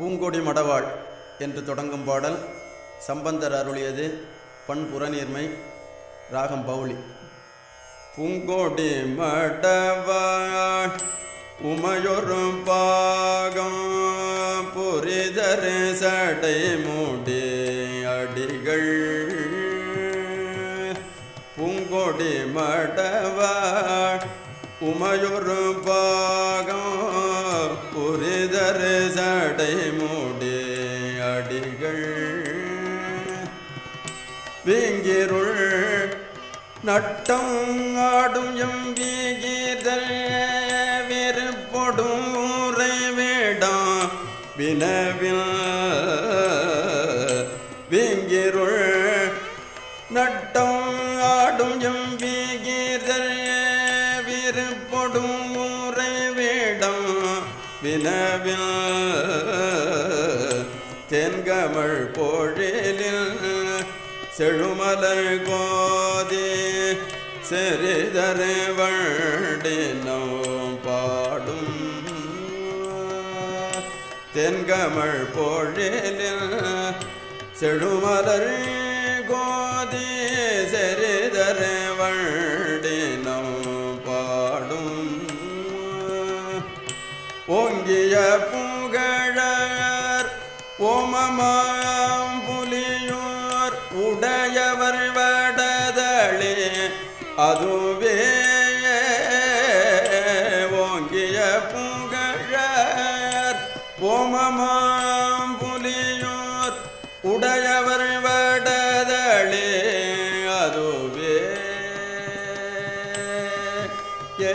பூங்கொடி மடவாள் என்று தொடங்கும் பாடல் சம்பந்தர் அருளியது பண்புறநீர்மை ராகம் பவுளி பூங்கொடி மடவாள் உமையொரு பாகம் புரிதரு சடை மூடி அடிகள். பூங்கொடி மடவாள் உமையொரு பா மூடி அடிகள் வீங்கிருள் நட்டம் ஆடும் எம் வீகிதல் வெறுப்பொடும் ஊரை வேடம் வினவில் வீங்கிருள் நட்டம் ஆடும் எம் வினவில் தென்கமழ் பொழிலில் செழுமலர் கோதி செறிதரு வண்டினோ பாடும் தென்கமழ் பொழிலில் செழுமலர் கோதி செறி ஓங்கிய புகழர் ஓமமாம் புலியோர் உடையவர் வடதளே அதுவே ஓங்கிய புகழர் ஓமமாம் புலியோர் உடையவர் வடதளே அதுவே ஏ